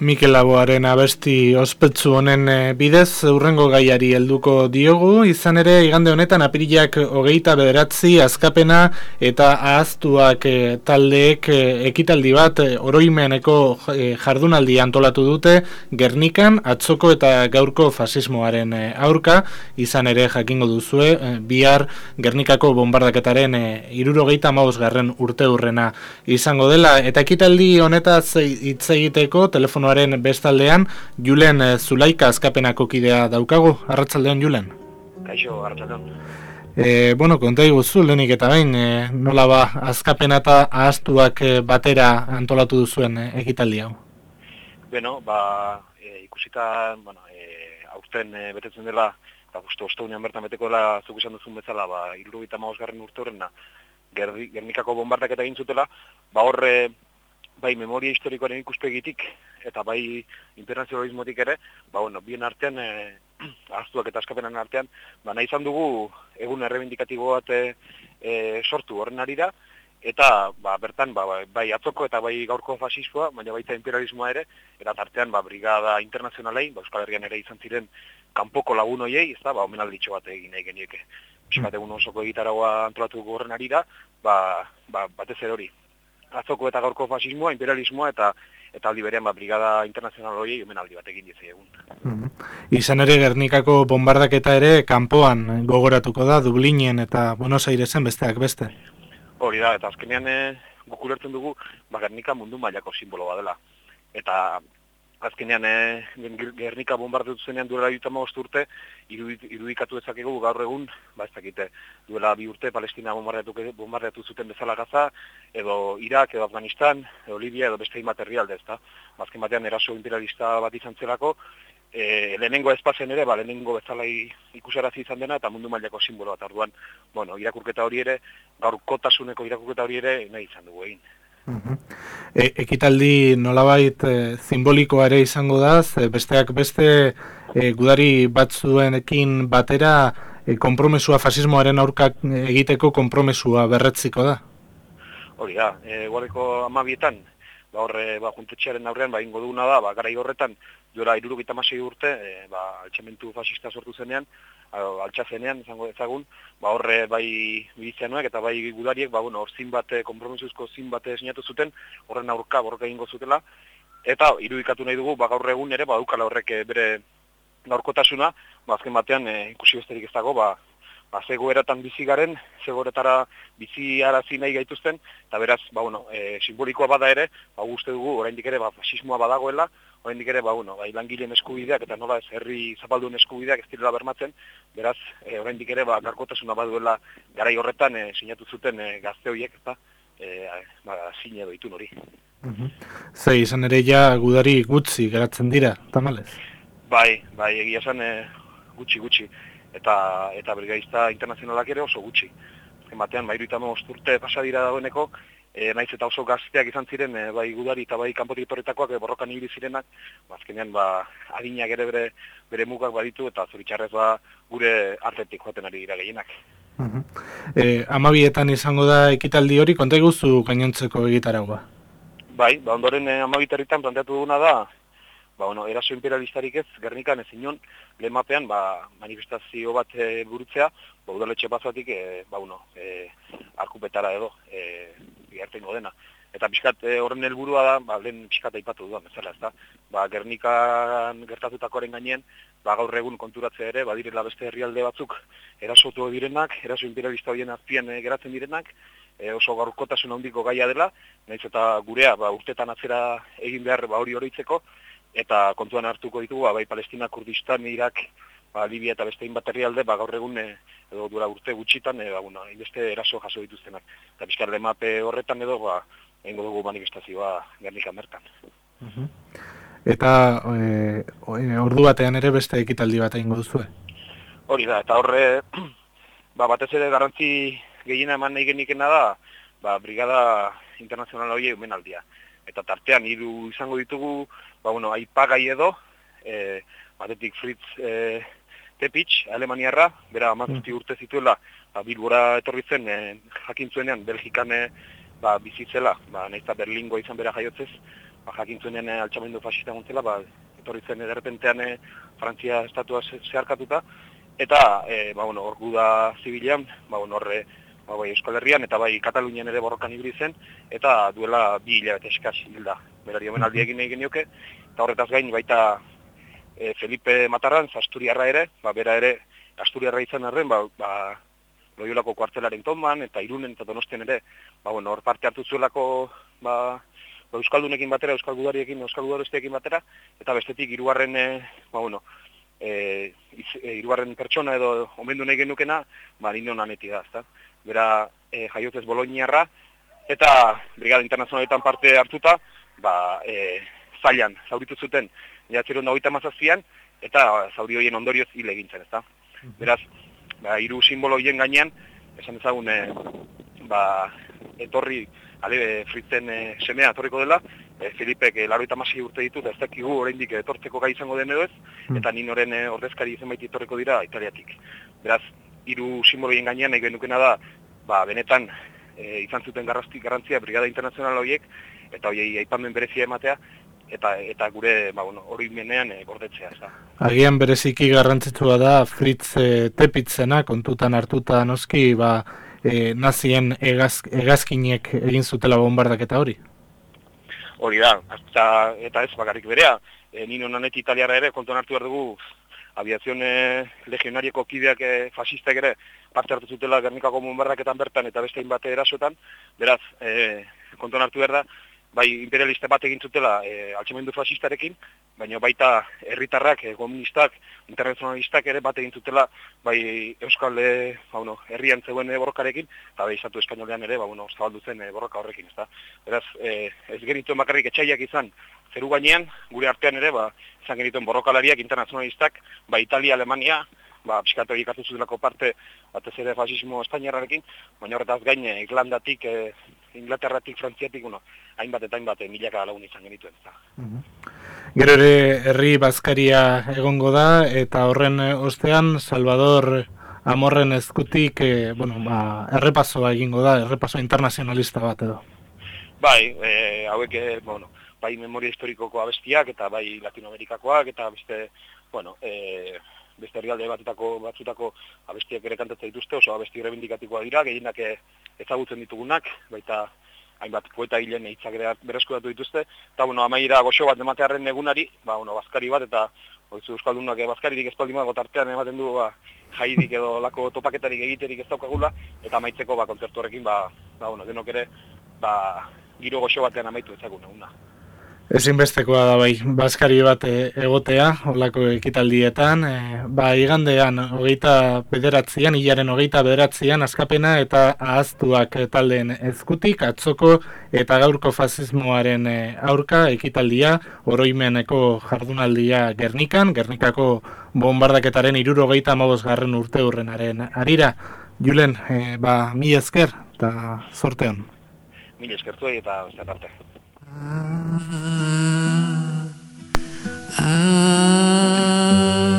Mikel Laboaren abesti ospetsu honen eh, bidez urrengo gaiari helduko diogu, izan ere igande honetan apirilak hogeita bederatzi azkapena eta ahaztuak eh, taldeek eh, ekitaldi bat oroimeneko jardunaldi antolatu dute Gernikan atzoko eta gaurko fasismoaren aurka, izan ere jakingo duzue, bihar Gernikako bombardaketaren irurogeita maus garren urte hurrena izango dela, eta ekitaldi honetaz hitz egiteko telefono telefonoaren bestaldean Julen eh, Zulaika azkapenako kidea daukagu, arratzaldean Julen? Kaixo, arratzaldean. E, bueno, konta iguzu, lehenik eta bain, e, nola ba, azkapena eta ahaztuak batera antolatu duzuen e, ekitaldi hau? Beno, ba, e, ikusita, bueno, e, aurten e, betetzen dela, eta guztu ostaunean bertan beteko dela, zuk izan duzun bezala, ba, irru eta garren urte horrena, Gernikako bombardak eta gintzutela, ba horre, bai memoria historikoaren ikuspegitik eta bai internazionalismotik ere, ba bueno, bien artean eh ahztuak eta askapenen artean, ba nahi izan dugu egun errebindikatibo bat e, sortu horren ari da eta ba, bertan ba, bai atzoko eta bai gaurko fasismoa, baina baita imperialismoa ere, eta tartean ba, brigada internazionalei, ba, Euskal Herrian ere izan ziren kanpoko lagun hoiei, ez da, ba, omenalditxo bat egin nahi genieke. Euskat egun osoko egitaragoa antolatu gorren ari da, ba, ba, batez hori, azoko eta gaurko fasismoa, imperialismoa eta eta aldi berean ba, brigada internazional hori aldi bat egin dizi egun. Mm Izan ere Gernikako bombardaketa ere kanpoan gogoratuko da, Dublinen eta Buenos Airesen besteak beste. Hori da, eta azkenean eh, gukulertzen dugu, ba, Gernika mundu mailako simbolo dela. Eta azkenean e, Gernika bombardatu zenean duela juta urte, irudikatu dezakegu gaur egun, ba ez dakite, duela bi urte Palestina bombardatu, bombardatu zuten bezala gaza, edo Irak, edo Afganistan, edo Libia, edo beste imaterrialde, ez da. Bazken batean eraso imperialista bat izan zelako, e, lehenengo espazen ere, ba, lehenengo bezala ikusarazi izan dena, eta mundu mailako simbolo bat arduan, bueno, irakurketa hori ere, gaur kotasuneko irakurketa hori ere, nahi izan dugu egin. E, ekitaldi nolabait e, simbolikoa ere izango da, besteak beste e, gudari batzuenekin batera e, konpromesua fasismoaren aurka egiteko konpromesua berretziko da. Hori da, e, guareko amabietan, ba horre, ba, juntetxearen aurrean, ba, ingo duguna da, ba, garai horretan, duela irurugita masei urte, e, ba, altxamentu fasista sortu zenean, altxazenean, izango ezagun, ba horre bai bizianuek eta bai gudariek, ba bueno, hor zin bate, kompromisuzko zin bate sinatu zuten, horren aurka borroka egingo zutela, eta irudikatu nahi dugu, ba gaur egun ere, ba dukala horrek eh, bere gaurkotasuna, ba azken batean e, ikusi besterik ez dago, ba, ba zegoeratan bizi garen, zegoeretara bizi arazi nahi gaituzten, eta beraz, ba bueno, e, simbolikoa bada ere, ba guzti dugu, oraindik ere, ba fasismoa badagoela, oraindik ere ba bueno, bai langileen eskubideak eta nola ez herri zapaldun eskubideak ez direla bermatzen, beraz e, oraindik ere ba garkotasuna baduela garai horretan e, sinatu zuten e, gazte horiek, eta eh ba sine edo itun hori. Mhm. Ze izan ere ja gudari gutxi geratzen dira, tamales. Bai, bai, egia esan e, gutxi gutxi eta eta brigadista internazionalak ere oso gutxi. Ezken batean, ba, iruitamo osturte pasadira dagoeneko, e, naiz eta oso gazteak izan ziren, e, bai gudari eta bai kanpotik etorretakoak e, borrokan ibili zirenak, bazkenean ba, ba adinak ere bere, bere mugak baditu eta zoritxarrez ba, gure artetik joaten ari dira gehienak. Uh e, amabietan izango da ekitaldi hori, konta guzu gainontzeko egitaragoa? Bai, ba, ondoren e, amabiterritan planteatu duguna da, ba, bueno, eraso imperialistarik ez, gernikan ez inon, lehen ba, manifestazio bat e, burutzea, ba, udaletxe bazatik, e, ba, bueno, e, arkupetara edo, e, bihartengo dena. Eta pixkat e, horren helburua da, ba, lehen pixkat aipatu dudan, bezala, ez da. Ba, Gernikan gertatutakoaren gainen, ba, gaur egun konturatzea ere, badirela beste herrialde batzuk erasotu direnak, eraso imperialista horien azpian e, geratzen direnak, e, oso gaurkotasun handiko gaia dela, nahiz eta gurea ba, urtetan atzera egin behar ba, hori horitzeko, eta kontuan hartuko ditugu, ba, bai Palestina, Kurdistan, Irak, ba, Libia eta beste inbat herrialde, ba, gaur egun e, edo dura urte gutxitan, e, ba, bueno, beste eraso jaso dituztenak. Eta bizkar mape horretan edo, ba, egingo dugu manifestazioa gernikan bertan. Eta e, ordu batean ere beste ekitaldi bat egingo duzu? Hori da, eta horre, ba, batez ere garrantzi gehiena eman nahi genikena da, ba, brigada internazional hori egumen aldia. Eta tartean, hiru izango ditugu, ba, bueno, aipagai edo, e, batetik Fritz e, Tepich, Alemaniarra, bera amazuzti mm. urte zituela, ba, bilbora etorri zen, e, jakin zuenean, Belgikan e, ba, bizitzela, ba, nahiz Berlingo izan bera jaiotzez, ba, jakintzenen altxamendu fascista gontzela, ba, etorri zen ederpentean Frantzia estatua zeharkatuta, eta, e, ba, bueno, orgu da zibilean, ba, bueno, horre, ba, bai, Euskal Herrian, eta bai, Katalunian ere borrokan ibili zen, eta duela bi hilabete eskaz hilda. Berari omen aldi egin egin nioke, eta horretaz gain, baita e, Felipe Matarran, Asturiarra ere, ba, bera ere, Asturiarra izan arren, ba, ba, loiolako kuartelaren tonman, eta irunen eta donosten ere, ba, bueno, hor parte hartu zuelako, ba, ba, Euskaldunekin batera, Euskal Gudariekin, Euskal Gudarestekin batera, eta bestetik irugarren, e, ba, bueno, e, irugarren pertsona edo omendu nahi genukena, ba, nino naneti da, ezta? Bera, e, jaiotez Boloniarra, eta Brigada Internazionaletan parte hartuta, ba, e, zailan, zauritu zuten, jatzeron da mazazpian, eta zauri horien ondorioz hile egintzen, ezta? Beraz, ba, iru simbolo hien gainean, esan ezagun, e, ba, etorri, ale, fritzen e, semea etorriko dela, e, Filipek e, laro urte ditut, ez dakigu oraindik etortzeko gai izango den edo ez, hmm. eta ninoren e, ordezkari izen baiti etorriko dira italiatik. Beraz, hiru simboloien gainean nahi genukena da, ba, benetan, e, izan zuten garrantzia Brigada Internazional horiek, eta horiei aipamen berezia ematea, eta eta gure ba bueno hori menean e, gordetzea ez da. Agian bereziki garrantzitsua da Fritz e, Tepitzena kontutan hartuta noski ba e, nazien egaz, egazkinek egin zutela bombardaketa hori. Hori da, eta, eta ez bakarrik berea, e, nino nanet italiara ere kontuan hartu behar dugu aviazione legionarieko kideak e, fasistak ere parte hartu zutela Gernikako bombardaketan bertan eta beste bate erasotan, beraz, e, kontuan hartu behar da, bai imperialista bat egin zutela e, altxamendu fasistarekin, baina baita herritarrak, e, goministak, internazionalistak ere bat egin zutela bai Euskal e, ba, bueno, herrian zegoen e, borrokarekin, eta bai estatu espainolean ere ba, bueno, zabaldu zen e, borroka horrekin. Ez Beraz, e, ez genitu emakarrik etxaiak izan, zeru gainean, gure artean ere, ba, izan genituen borrokalariak internazionalistak, ba Italia, Alemania, ba, psikatu egikatu zutelako parte, batez ere fasismo espainiarrarekin, baina horretaz gain, Irlandatik, e, Inglaterratik, Frantziatik, bueno, hainbat eta hainbat milaka lagun izan genituen. Mhm. Gero ere herri bazkaria egongo da eta horren ostean Salvador Amorren eskutik e, bueno, ba, errepasoa egingo da, errepaso internazionalista bat edo. Bai, e, hauek, bueno, bai memoria historikoko abestiak eta bai latinoamerikakoak eta beste, bueno, e, beste herrialde batetako batzutako abestiak ere kantatzen dituzte, oso abesti rebindikatikoa dira, gehienak ezagutzen ditugunak, baita hainbat poeta hilen hitzak berreskuratu dituzte, eta bueno, amaira goxo bat ematearen egunari, ba, bueno, bazkari bat, eta oizu euskaldunak bazkaririk espaldima gotartean ematen du, ba, jaidik edo lako topaketarik egiterik ez daukagula, eta amaitzeko ba, kontzertu horrekin, ba, ba, bueno, denok ere, ba, giro goxo batean amaitu ezagun eguna. Ezinbestekoa da bai, baskari bat e, egotea, olako ekitaldietan, e, ba, igandean, hogeita bederatzean, hilaren hogeita bederatzean, askapena eta ahaztuak taldeen ezkutik, atzoko eta gaurko fasismoaren e, aurka ekitaldia, oroimeneko jardunaldia Gernikan, Gernikako bombardaketaren iruro hogeita garren urte hurrenaren arira. Julen, e, ba, mi esker, eta sorteon. Mi eskertu eta zetarte. Ah, ah.